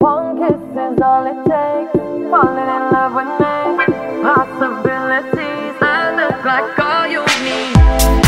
One kiss is all it takes. Falling in love with me. Possibilities. I look like all you need.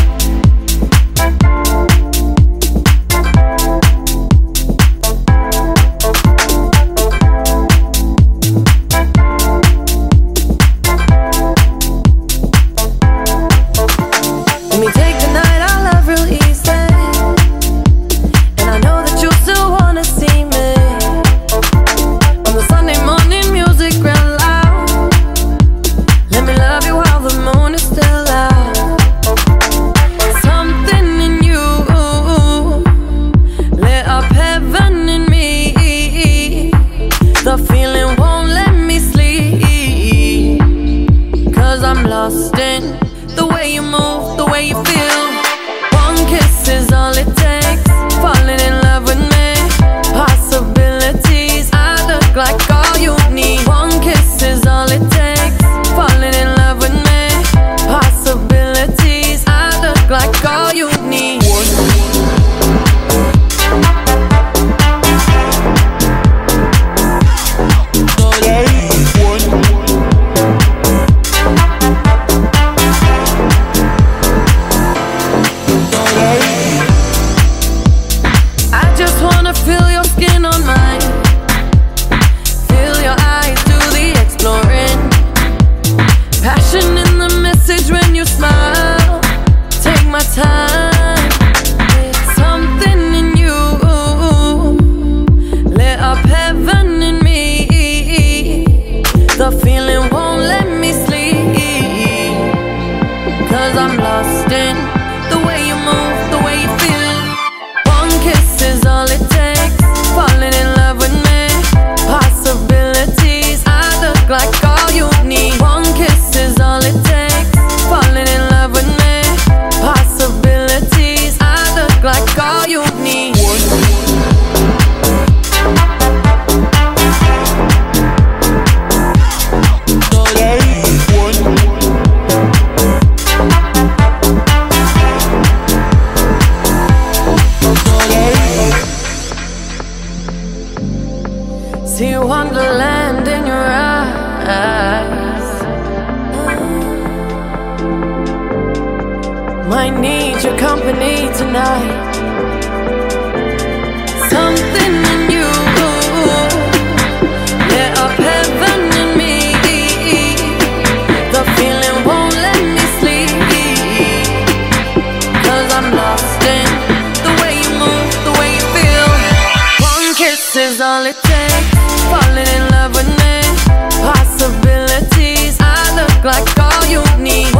Lost in the way you move, the way you feel. One kiss is all it takes. Falling in love with me. Possibilities. I look like I'm See wonderland in your eyes. Might need your company tonight. Something in you lit up heaven in me. The feeling won't let me sleep. Cause I'm lost in the way you move, the way you feel. One kiss is all it takes. Falling in love with me. Possibilities. I look like all you need.